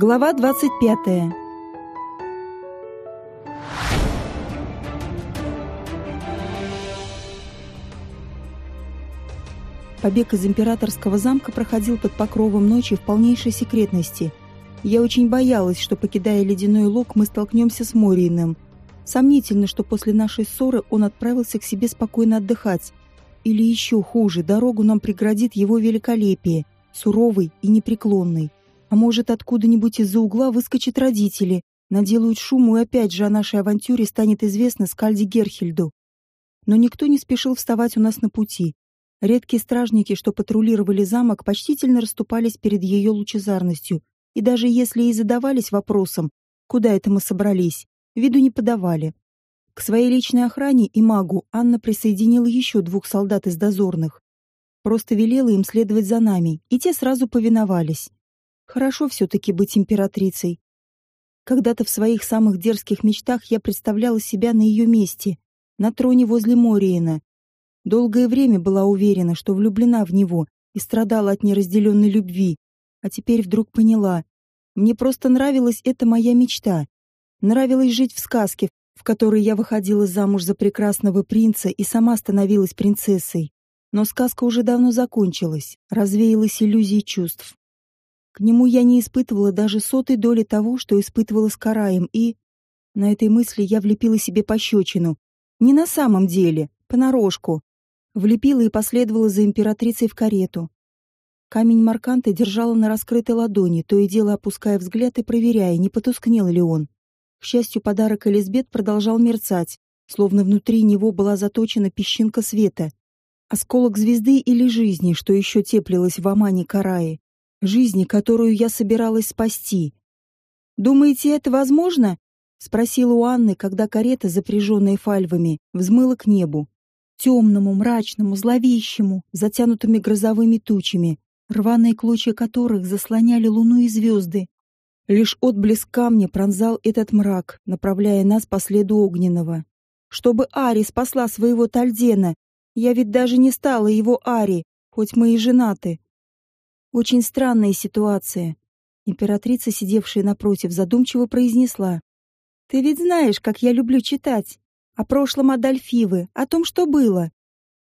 Глава 25. Побег из императорского замка проходил под покровом ночи в полнейшей секретности. Я очень боялась, что, покидая ледяной лог, мы столкнемся с Морииным. Сомнительно, что после нашей ссоры он отправился к себе спокойно отдыхать. Или еще хуже, дорогу нам преградит его великолепие, суровый и непреклонный. А может, откуда-нибудь из-за угла выскочат родители, наделают шуму, и опять же о нашей авантюре станет известно Скальди Герхельду. Но никто не спешил вставать у нас на пути. Редкие стражники, что патрулировали замок, почтительно расступались перед ее лучезарностью, и даже если и задавались вопросом, куда это мы собрались, виду не подавали. К своей личной охране и магу Анна присоединила еще двух солдат из дозорных. Просто велела им следовать за нами, и те сразу повиновались. Хорошо все-таки быть императрицей. Когда-то в своих самых дерзких мечтах я представляла себя на ее месте, на троне возле Мориена. Долгое время была уверена, что влюблена в него и страдала от неразделенной любви, а теперь вдруг поняла. Мне просто нравилась эта моя мечта. Нравилось жить в сказке, в которой я выходила замуж за прекрасного принца и сама становилась принцессой. Но сказка уже давно закончилась, развеялась иллюзии чувств. К нему я не испытывала даже сотой доли того, что испытывала с Караем, и... На этой мысли я влепила себе пощечину. Не на самом деле, понарошку. Влепила и последовала за императрицей в карету. Камень Марканта держала на раскрытой ладони, то и дело опуская взгляд и проверяя, не потускнел ли он. К счастью, подарок Элизбет продолжал мерцать, словно внутри него была заточена песчинка света. Осколок звезды или жизни, что еще теплилось в Амане Караи жизни, которую я собиралась спасти. «Думаете, это возможно?» — спросила у Анны, когда карета, запряженная фальвами, взмыла к небу. Темному, мрачному, зловещему, затянутыми грозовыми тучами, рваные клочья которых заслоняли луну и звезды. Лишь отблеск камня пронзал этот мрак, направляя нас по следу огненного. Чтобы Ари спасла своего Тальдена, я ведь даже не стала его Ари, хоть мы и женаты. Очень странная ситуация. Императрица, сидевшая напротив, задумчиво произнесла. «Ты ведь знаешь, как я люблю читать. О прошлом Адольфивы, о том, что было.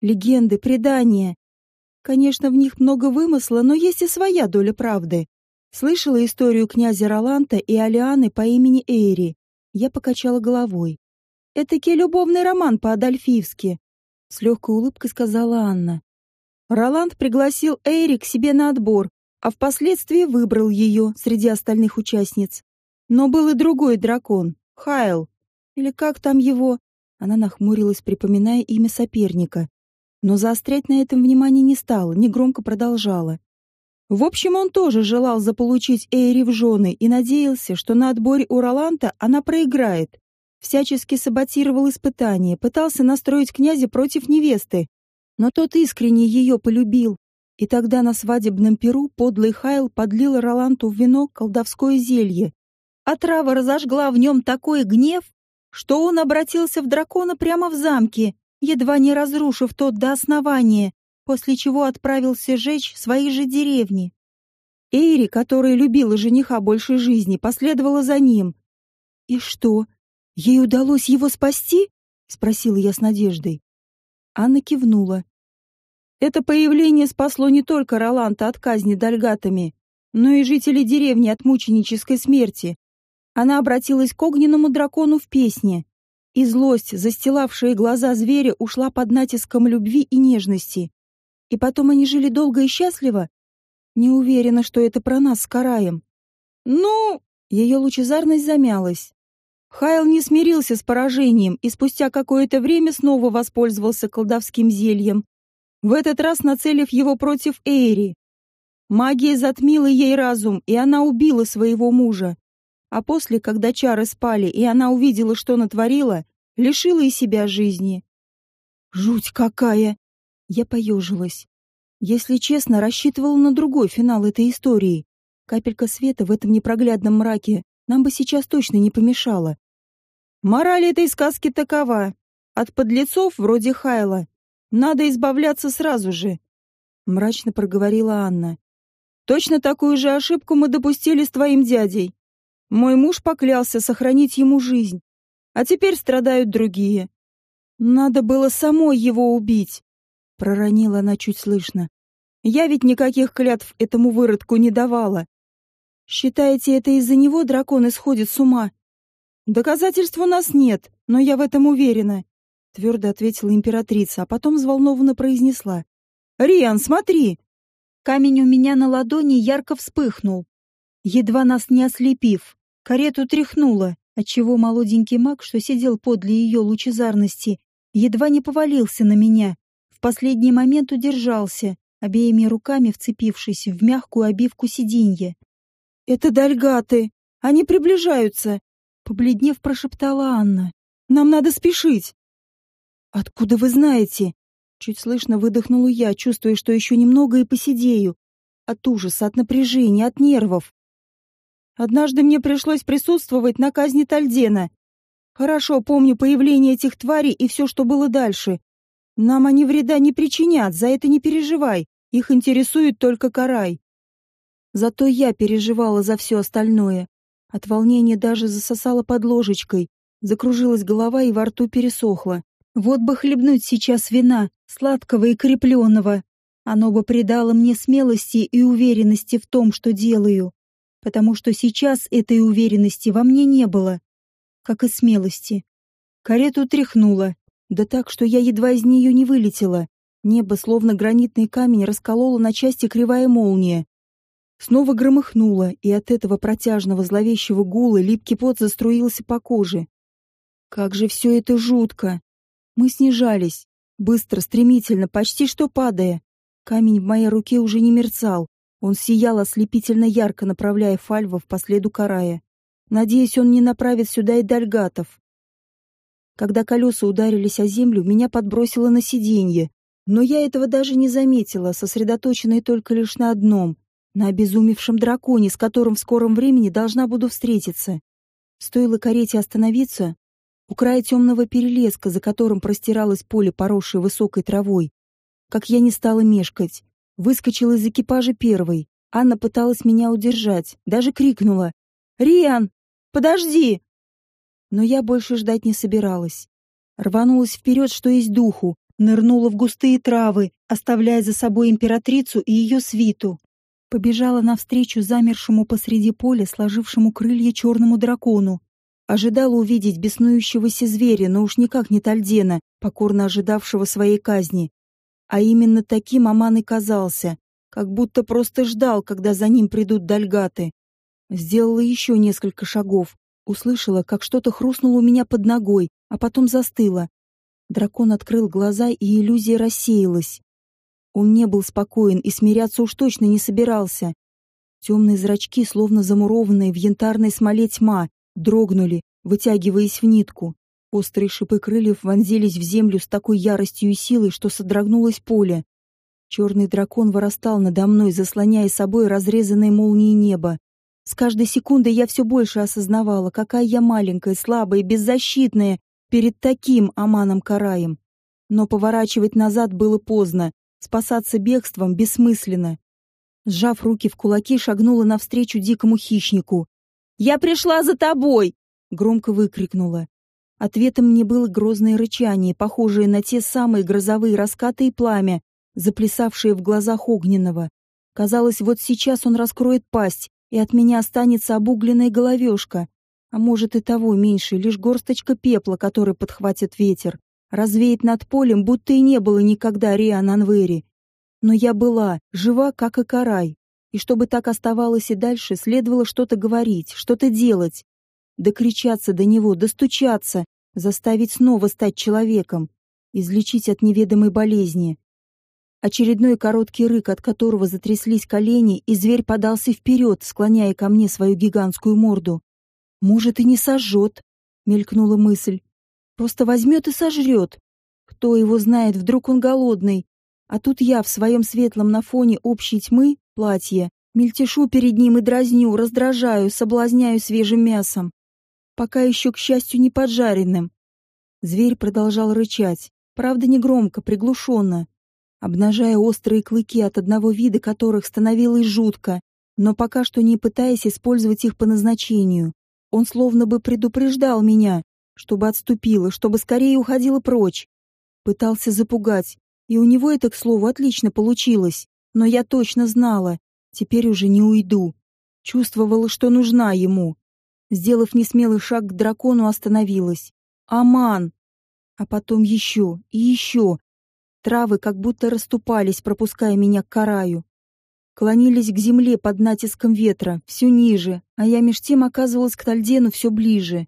Легенды, предания. Конечно, в них много вымысла, но есть и своя доля правды. Слышала историю князя Роланта и Алианы по имени Эйри. Я покачала головой. «Этакий любовный роман по-адольфивски», — с легкой улыбкой сказала Анна. Роланд пригласил Эйри к себе на отбор, а впоследствии выбрал ее среди остальных участниц. Но был и другой дракон, Хайл. Или как там его? Она нахмурилась, припоминая имя соперника. Но заострять на этом внимание не стала, негромко продолжала. В общем, он тоже желал заполучить Эйри в жены и надеялся, что на отборе у Роланта она проиграет. Всячески саботировал испытания, пытался настроить князя против невесты, но тот искренне ее полюбил. И тогда на свадебном перу подлый Хайл подлил Роланту в вино колдовское зелье. А трава разожгла в нем такой гнев, что он обратился в дракона прямо в замке, едва не разрушив тот до основания, после чего отправился жечь свои же деревни. Эйри, которая любила жениха больше жизни, последовала за ним. «И что, ей удалось его спасти?» — спросила я с надеждой. Анна кивнула. Это появление спасло не только Роланта от казни дальгатами, но и жителей деревни от мученической смерти. Она обратилась к огненному дракону в песне, и злость, застилавшая глаза зверя, ушла под натиском любви и нежности. И потом они жили долго и счастливо? Не уверена, что это про нас с Караем. Ну, ее лучезарность замялась. Хайл не смирился с поражением и спустя какое-то время снова воспользовался колдовским зельем, в этот раз нацелив его против Эйри. Магия затмила ей разум, и она убила своего мужа. А после, когда чары спали, и она увидела, что натворила, лишила и себя жизни. Жуть какая! Я поежилась. Если честно, рассчитывала на другой финал этой истории. Капелька света в этом непроглядном мраке нам бы сейчас точно не помешала. Мораль этой сказки такова. От подлецов, вроде Хайла, надо избавляться сразу же, мрачно проговорила Анна. Точно такую же ошибку мы допустили с твоим дядей. Мой муж поклялся сохранить ему жизнь, а теперь страдают другие. Надо было самой его убить, проронила она чуть слышно. Я ведь никаких клятв этому выродку не давала. Считаете, это из-за него дракон исходит с ума? Доказательств у нас нет, но я в этом уверена, твердо ответила императрица, а потом взволнованно произнесла: "Риан, смотри!" Камень у меня на ладони ярко вспыхнул, едва нас не ослепив. Карету тряхнуло, отчего молоденький маг, что сидел подле ее лучезарности, едва не повалился на меня. В последний момент удержался, обеими руками вцепившись в мягкую обивку сиденья. «Это дальгаты! Они приближаются!» Побледнев, прошептала Анна. «Нам надо спешить!» «Откуда вы знаете?» Чуть слышно выдохнула я, чувствуя, что еще немного и посидею. От ужаса, от напряжения, от нервов. Однажды мне пришлось присутствовать на казни Тальдена. Хорошо помню появление этих тварей и все, что было дальше. Нам они вреда не причинят, за это не переживай. Их интересует только карай. Зато я переживала за все остальное. От волнения даже засосала под ложечкой, закружилась голова и во рту пересохла. Вот бы хлебнуть сейчас вина, сладкого и крепленного. Оно бы придало мне смелости и уверенности в том, что делаю. Потому что сейчас этой уверенности во мне не было. Как и смелости. Карету тряхнула. Да так, что я едва из нее не вылетела. Небо, словно гранитный камень, раскололо на части кривая молния. Снова громыхнуло, и от этого протяжного зловещего гула липкий пот заструился по коже. Как же все это жутко! Мы снижались, быстро, стремительно, почти что падая. Камень в моей руке уже не мерцал. Он сиял ослепительно ярко, направляя Фальва в последу Карая. Надеюсь, он не направит сюда и дальгатов. Когда колеса ударились о землю, меня подбросило на сиденье, но я этого даже не заметила, сосредоточенная только лишь на одном — на обезумевшем драконе, с которым в скором времени должна буду встретиться. Стоило карете остановиться, у края темного перелеска, за которым простиралось поле, поросшее высокой травой, как я не стала мешкать. Выскочила из экипажа первой. Анна пыталась меня удержать, даже крикнула. «Риан, подожди!» Но я больше ждать не собиралась. Рванулась вперед, что есть духу, нырнула в густые травы, оставляя за собой императрицу и ее свиту. Побежала навстречу замершему посреди поля, сложившему крылья черному дракону. Ожидала увидеть беснующегося зверя, но уж никак не Тальдена, покорно ожидавшего своей казни. А именно таким Аман и казался, как будто просто ждал, когда за ним придут дальгаты. Сделала еще несколько шагов, услышала, как что-то хрустнуло у меня под ногой, а потом застыло, Дракон открыл глаза, и иллюзия рассеялась. Он не был спокоен и смиряться уж точно не собирался. Темные зрачки, словно замурованные в янтарной смоле тьма, дрогнули, вытягиваясь в нитку. Острые шипы крыльев вонзились в землю с такой яростью и силой, что содрогнулось поле. Черный дракон вырастал надо мной, заслоняя собой разрезанное молнией небо. С каждой секундой я все больше осознавала, какая я маленькая, слабая, беззащитная перед таким Аманом Караем. Но поворачивать назад было поздно, спасаться бегством бессмысленно. Сжав руки в кулаки, шагнула навстречу дикому хищнику. «Я пришла за тобой!» — громко выкрикнула. Ответом мне было грозное рычание, похожее на те самые грозовые раскаты и пламя, заплясавшие в глазах огненного. Казалось, вот сейчас он раскроет пасть, и от меня останется обугленная головешка. А может и того меньше, лишь горсточка пепла, который подхватит ветер, развеет над полем, будто и не было никогда Риан Анвери. Но я была, жива, как и Карай. И чтобы так оставалось и дальше, следовало что-то говорить, что-то делать. Докричаться до него, достучаться, заставить снова стать человеком, излечить от неведомой болезни. Очередной короткий рык, от которого затряслись колени, и зверь подался вперед, склоняя ко мне свою гигантскую морду. Может, и не сожжет, мелькнула мысль. Просто возьмет и сожрет. Кто его знает, вдруг он голодный. А тут я в своем светлом на фоне общей тьмы, платье, мельтешу перед ним и дразню, раздражаю, соблазняю свежим мясом. Пока еще, к счастью, не поджаренным. Зверь продолжал рычать, правда, не громко, приглушенно. обнажая острые клыки, от одного вида которых становилось жутко, но пока что не пытаясь использовать их по назначению. Он словно бы предупреждал меня, чтобы отступила, чтобы скорее уходила прочь. Пытался запугать, и у него это, к слову, отлично получилось. Но я точно знала, теперь уже не уйду. Чувствовала, что нужна ему. Сделав несмелый шаг к дракону, остановилась. Аман! А потом еще и еще. Травы как будто расступались, пропуская меня к караю. Клонились к земле под натиском ветра, все ниже, а я меж тем оказывалась к Тальдену все ближе.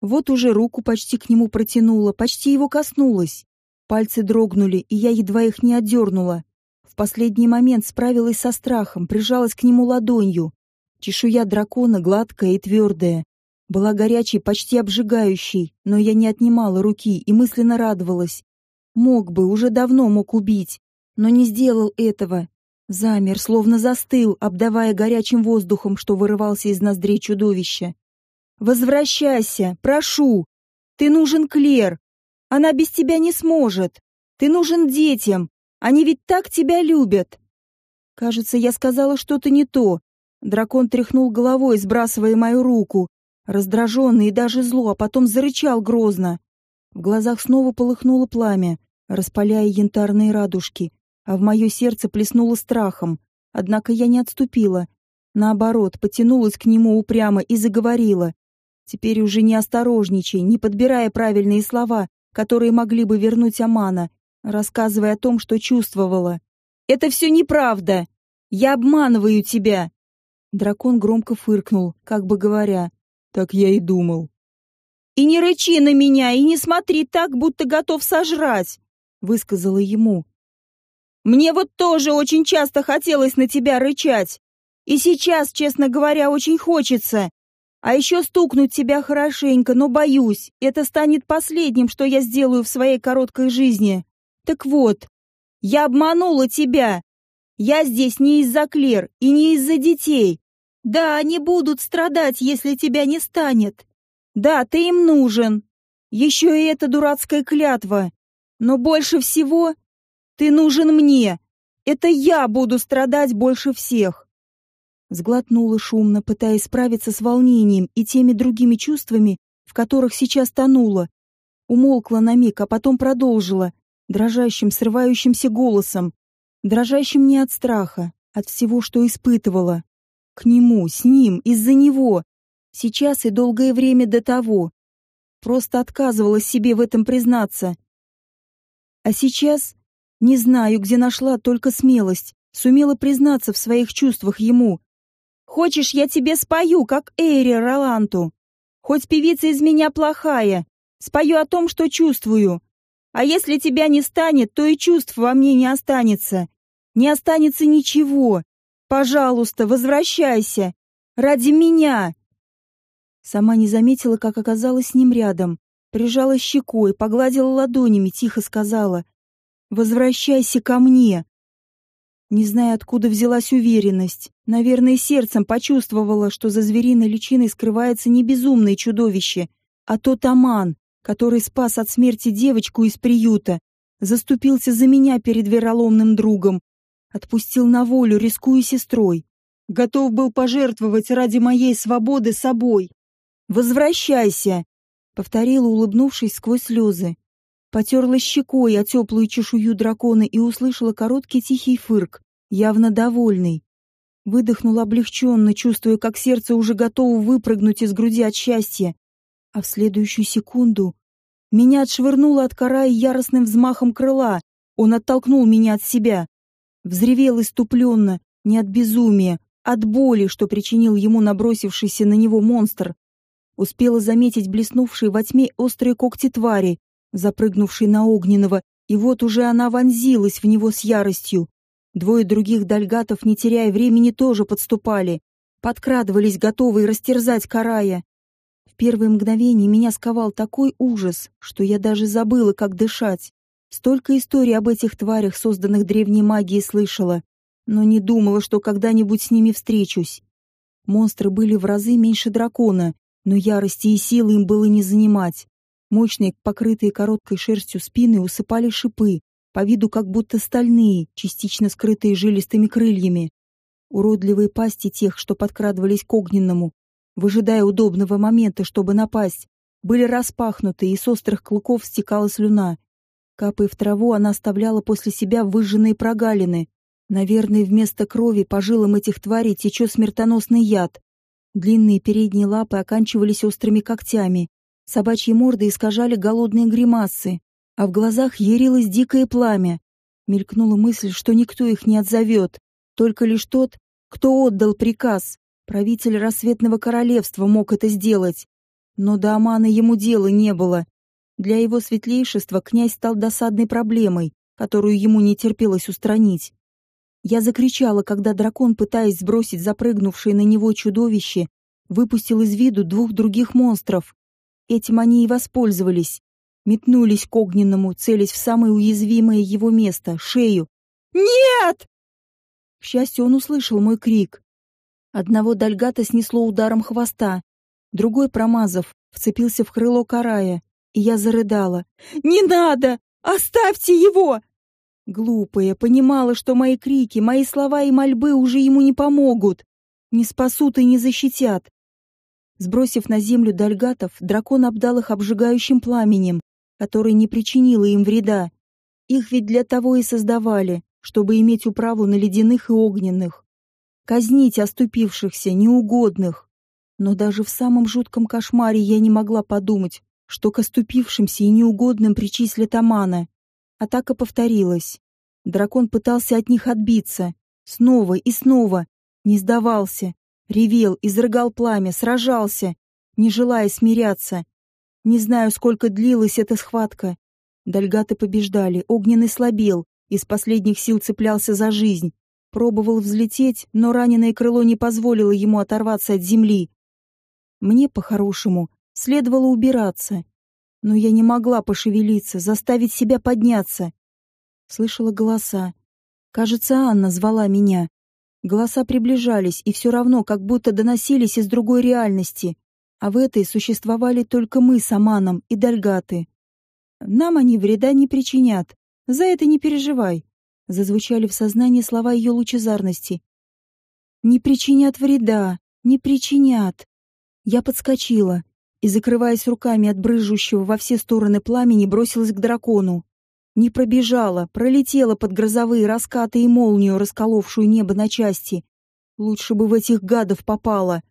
Вот уже руку почти к нему протянула, почти его коснулась. Пальцы дрогнули, и я едва их не отдернула. Последний момент справилась со страхом, прижалась к нему ладонью. Чешуя дракона гладкая и твердая. Была горячей, почти обжигающей, но я не отнимала руки и мысленно радовалась. Мог бы, уже давно мог убить, но не сделал этого. Замер, словно застыл, обдавая горячим воздухом, что вырывался из ноздрей чудовища. «Возвращайся, прошу! Ты нужен Клер! Она без тебя не сможет! Ты нужен детям! Они ведь так тебя любят!» Кажется, я сказала что-то не то, Дракон тряхнул головой, сбрасывая мою руку, раздраженный и даже зло, а потом зарычал грозно. В глазах снова полыхнуло пламя, распаляя янтарные радужки, а в мое сердце плеснуло страхом. Однако я не отступила. Наоборот, потянулась к нему упрямо и заговорила. Теперь уже не осторожничай, не подбирая правильные слова, которые могли бы вернуть Амана, рассказывая о том, что чувствовала. «Это все неправда! Я обманываю тебя!» Дракон громко фыркнул, как бы говоря. «Так я и думал». «И не рычи на меня, и не смотри так, будто готов сожрать», — высказала ему. «Мне вот тоже очень часто хотелось на тебя рычать. И сейчас, честно говоря, очень хочется. А еще стукнуть тебя хорошенько, но боюсь, это станет последним, что я сделаю в своей короткой жизни. Так вот, я обманула тебя. Я здесь не из-за Клер и не из-за детей. Да, они будут страдать, если тебя не станет. Да, ты им нужен. Еще и эта дурацкая клятва. Но больше всего ты нужен мне. Это я буду страдать больше всех. Сглотнула шумно, пытаясь справиться с волнением и теми другими чувствами, в которых сейчас тонула. Умолкла на миг, а потом продолжила, дрожащим, срывающимся голосом дрожащим не от страха, от всего, что испытывала. К нему, с ним, из-за него. Сейчас и долгое время до того. Просто отказывалась себе в этом признаться. А сейчас не знаю, где нашла только смелость, сумела признаться в своих чувствах ему. Хочешь, я тебе спою, как Эйри Роланту? Хоть певица из меня плохая, спою о том, что чувствую. А если тебя не станет, то и чувств во мне не останется. Не останется ничего. Пожалуйста, возвращайся. Ради меня. Сама не заметила, как оказалась с ним рядом. Прижала щекой, погладила ладонями, тихо сказала. «Возвращайся ко мне». Не зная, откуда взялась уверенность, наверное, сердцем почувствовала, что за звериной личиной скрывается не безумное чудовище, а тот Аман, который спас от смерти девочку из приюта, заступился за меня перед вероломным другом, Отпустил на волю, рискуя сестрой. Готов был пожертвовать ради моей свободы собой. «Возвращайся!» — повторила, улыбнувшись сквозь слезы. Потерла щекой о теплую чешую дракона и услышала короткий тихий фырк, явно довольный. Выдохнула облегченно, чувствуя, как сердце уже готово выпрыгнуть из груди от счастья. А в следующую секунду меня отшвырнуло от кора и яростным взмахом крыла. Он оттолкнул меня от себя. Взревел иступленно, не от безумия, от боли, что причинил ему набросившийся на него монстр. Успела заметить блеснувшие во тьме острые когти твари, запрыгнувшие на огненного, и вот уже она вонзилась в него с яростью. Двое других дальгатов, не теряя времени, тоже подступали. Подкрадывались, готовые растерзать карая. Первые мгновения меня сковал такой ужас, что я даже забыла, как дышать. Столько историй об этих тварях, созданных древней магией, слышала, но не думала, что когда-нибудь с ними встречусь. Монстры были в разы меньше дракона, но ярости и силы им было не занимать. Мощные, покрытые короткой шерстью спины усыпали шипы, по виду как будто стальные, частично скрытые жилистыми крыльями. Уродливые пасти тех, что подкрадывались к огненному, выжидая удобного момента, чтобы напасть, были распахнуты, и с острых клыков стекала слюна. Капая в траву, она оставляла после себя выжженные прогалины. Наверное, вместо крови по жилам этих тварей течет смертоносный яд. Длинные передние лапы оканчивались острыми когтями. Собачьи морды искажали голодные гримасы, а в глазах ярилось дикое пламя. Мелькнула мысль, что никто их не отзовет, только лишь тот, кто отдал приказ. Правитель рассветного королевства мог это сделать. Но до Амана ему дела не было. Для его светлейшества князь стал досадной проблемой, которую ему не терпелось устранить. Я закричала, когда дракон, пытаясь сбросить запрыгнувшее на него чудовище, выпустил из виду двух других монстров. Этим они и воспользовались. Метнулись к огненному, целясь в самое уязвимое его место — шею. «Нет!» К счастью, он услышал мой крик. Одного дальгата снесло ударом хвоста, другой, промазав, вцепился в крыло карая, и я зарыдала. «Не надо! Оставьте его!» Глупая, понимала, что мои крики, мои слова и мольбы уже ему не помогут, не спасут и не защитят. Сбросив на землю дальгатов, дракон обдал их обжигающим пламенем, которое не причинило им вреда. Их ведь для того и создавали, чтобы иметь управу на ледяных и огненных. Казнить оступившихся, неугодных. Но даже в самом жутком кошмаре я не могла подумать, что к оступившимся и неугодным причислят Амана. Атака повторилась. Дракон пытался от них отбиться. Снова и снова. Не сдавался. Ревел, изрыгал пламя, сражался, не желая смиряться. Не знаю, сколько длилась эта схватка. Дальгаты побеждали, огненный слабел, из последних сил цеплялся за жизнь. Пробовал взлететь, но раненое крыло не позволило ему оторваться от земли. Мне, по-хорошему, следовало убираться. Но я не могла пошевелиться, заставить себя подняться. Слышала голоса. Кажется, Анна звала меня. Голоса приближались, и все равно как будто доносились из другой реальности. А в этой существовали только мы с Аманом и Дальгаты. Нам они вреда не причинят, за это не переживай. Зазвучали в сознании слова ее лучезарности. Не причинят вреда, не причинят. Я подскочила и, закрываясь руками от брыжущего во все стороны пламени, бросилась к дракону. Не пробежала, пролетела под грозовые раскаты и молнию, расколовшую небо на части. Лучше бы в этих гадов попала.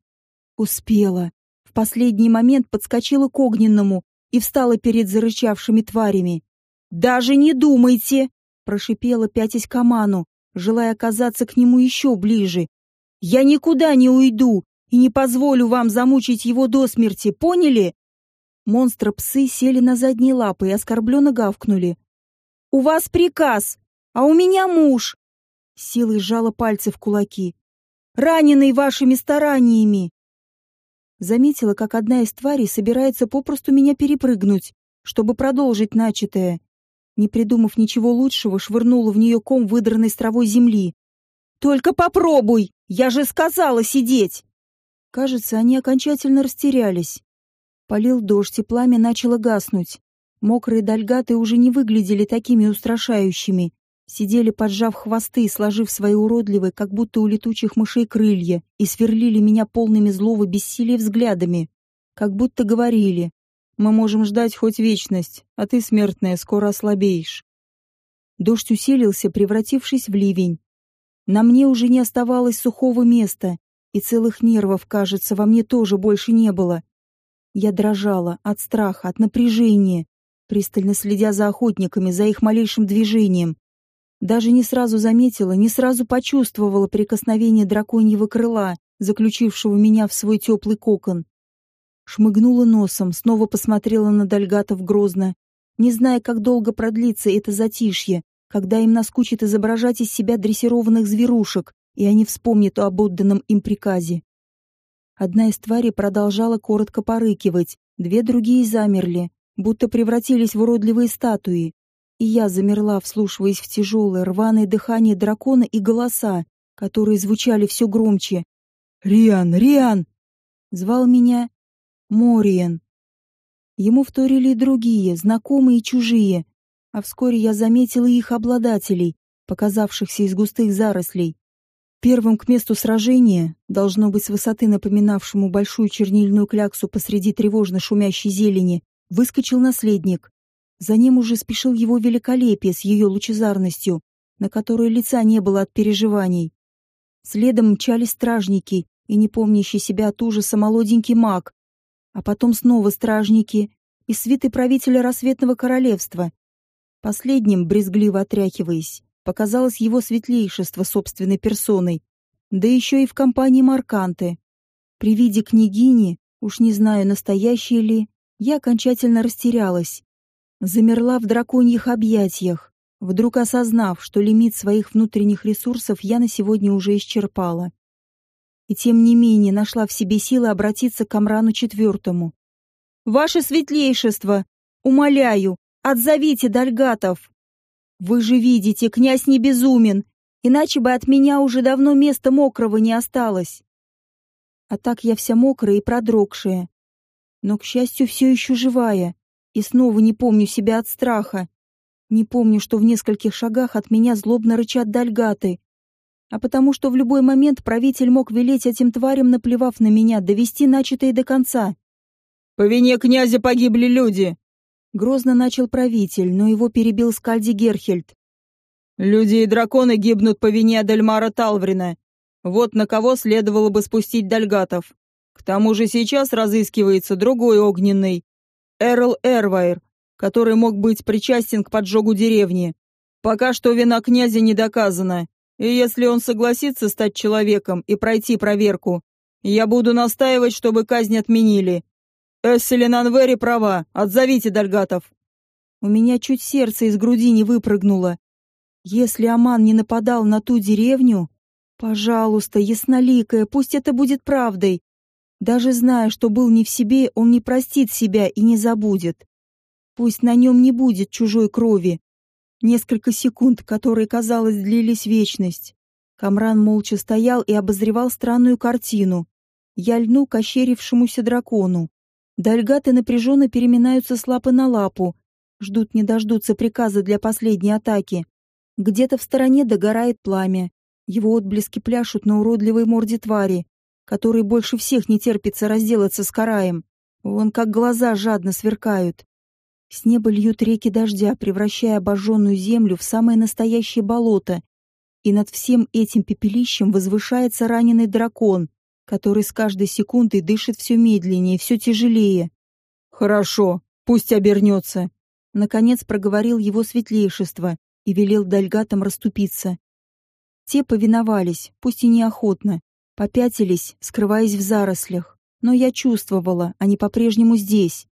Успела. В последний момент подскочила к огненному и встала перед зарычавшими тварями. «Даже не думайте!» — прошипела пятясь Каману, желая оказаться к нему еще ближе. «Я никуда не уйду и не позволю вам замучить его до смерти, поняли?» Монстры-псы сели на задние лапы и оскорбленно гавкнули. «У вас приказ, а у меня муж!» Силой сжала пальцы в кулаки. «Раненый вашими стараниями!» Заметила, как одна из тварей собирается попросту меня перепрыгнуть, чтобы продолжить начатое не придумав ничего лучшего, швырнула в нее ком выдранной с травой земли. «Только попробуй! Я же сказала сидеть!» Кажется, они окончательно растерялись. Полил дождь, и пламя начало гаснуть. Мокрые дольгаты уже не выглядели такими устрашающими. Сидели, поджав хвосты, сложив свои уродливые, как будто у летучих мышей крылья, и сверлили меня полными злого бессилия взглядами. Как будто говорили мы можем ждать хоть вечность, а ты, смертная, скоро ослабеешь. Дождь усилился, превратившись в ливень. На мне уже не оставалось сухого места, и целых нервов, кажется, во мне тоже больше не было. Я дрожала от страха, от напряжения, пристально следя за охотниками, за их малейшим движением. Даже не сразу заметила, не сразу почувствовала прикосновение драконьего крыла, заключившего меня в свой теплый кокон. Шмыгнула носом, снова посмотрела на Дальгатов грозно, не зная, как долго продлится это затишье, когда им наскучит изображать из себя дрессированных зверушек, и они вспомнят об отданном им приказе. Одна из тварей продолжала коротко порыкивать, две другие замерли, будто превратились в уродливые статуи. И я замерла, вслушиваясь в тяжелое, рваное дыхание дракона и голоса, которые звучали все громче. «Риан! Риан!» Звал меня Мориен. Ему вторили другие, знакомые и чужие. А вскоре я заметила их обладателей, показавшихся из густых зарослей. Первым к месту сражения, должно быть с высоты напоминавшему большую чернильную кляксу посреди тревожно шумящей зелени, выскочил наследник. За ним уже спешил его великолепие с ее лучезарностью, на которой лица не было от переживаний. Следом мчались стражники и не помнящий себя от ужаса молоденький маг, а потом снова стражники и свиты правителя рассветного королевства. Последним, брезгливо отряхиваясь, показалось его светлейшество собственной персоной, да еще и в компании Марканты. При виде княгини, уж не знаю, настоящей ли, я окончательно растерялась. Замерла в драконьих объятиях, вдруг осознав, что лимит своих внутренних ресурсов я на сегодня уже исчерпала. И тем не менее нашла в себе силы обратиться к Амрану Четвертому. «Ваше светлейшество! Умоляю, отзовите Дальгатов! Вы же видите, князь не безумен, иначе бы от меня уже давно места мокрого не осталось. А так я вся мокрая и продрогшая, но, к счастью, все еще живая, и снова не помню себя от страха. Не помню, что в нескольких шагах от меня злобно рычат дальгаты, а потому что в любой момент правитель мог велеть этим тварям, наплевав на меня, довести начатое до конца. «По вине князя погибли люди!» Грозно начал правитель, но его перебил Скальди Герхельд. «Люди и драконы гибнут по вине Адельмара Талврина. Вот на кого следовало бы спустить Дальгатов. К тому же сейчас разыскивается другой огненный, Эрл Эрвайр, который мог быть причастен к поджогу деревни. Пока что вина князя не доказана, и если он согласится стать человеком и пройти проверку, я буду настаивать, чтобы казнь отменили. Эсселин Анвери права, отзовите Дальгатов. У меня чуть сердце из груди не выпрыгнуло. Если Аман не нападал на ту деревню, пожалуйста, ясноликая, пусть это будет правдой. Даже зная, что был не в себе, он не простит себя и не забудет. Пусть на нем не будет чужой крови. Несколько секунд, которые, казалось, длились вечность. Камран молча стоял и обозревал странную картину. Я льну к ощерившемуся дракону. Дальгаты напряженно переминаются с лапы на лапу, ждут не дождутся приказа для последней атаки. Где-то в стороне догорает пламя. Его отблески пляшут на уродливой морде твари, которой больше всех не терпится разделаться с караем. Вон как глаза жадно сверкают. С неба льют реки дождя, превращая обожженную землю в самое настоящее болото. И над всем этим пепелищем возвышается раненый дракон, который с каждой секундой дышит все медленнее, все тяжелее. «Хорошо, пусть обернется», — наконец проговорил его светлейшество и велел дальгатам расступиться. Те повиновались, пусть и неохотно, попятились, скрываясь в зарослях, но я чувствовала, они по-прежнему здесь,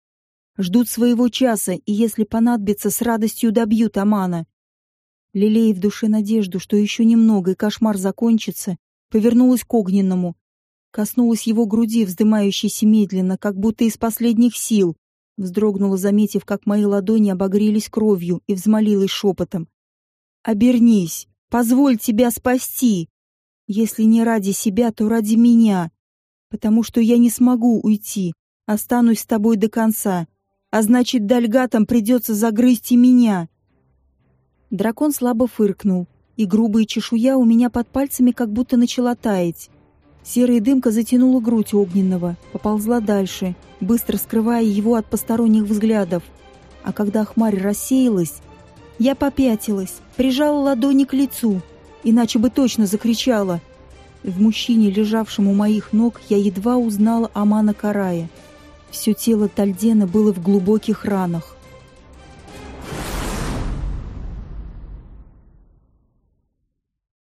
Ждут своего часа, и если понадобится, с радостью добьют Амана. Лелея в душе надежду, что еще немного и кошмар закончится, повернулась к огненному. Коснулась его груди, вздымающейся медленно, как будто из последних сил. Вздрогнула, заметив, как мои ладони обогрелись кровью, и взмолилась шепотом. «Обернись! Позволь тебя спасти! Если не ради себя, то ради меня! Потому что я не смогу уйти, останусь с тобой до конца!» А значит, дальгатам придется загрызть и меня. Дракон слабо фыркнул, и грубая чешуя у меня под пальцами как будто начала таять. Серая дымка затянула грудь огненного, поползла дальше, быстро скрывая его от посторонних взглядов. А когда хмарь рассеялась, я попятилась, прижала ладони к лицу, иначе бы точно закричала. В мужчине, лежавшем у моих ног, я едва узнала Амана Карая — все тело Тальдена было в глубоких ранах.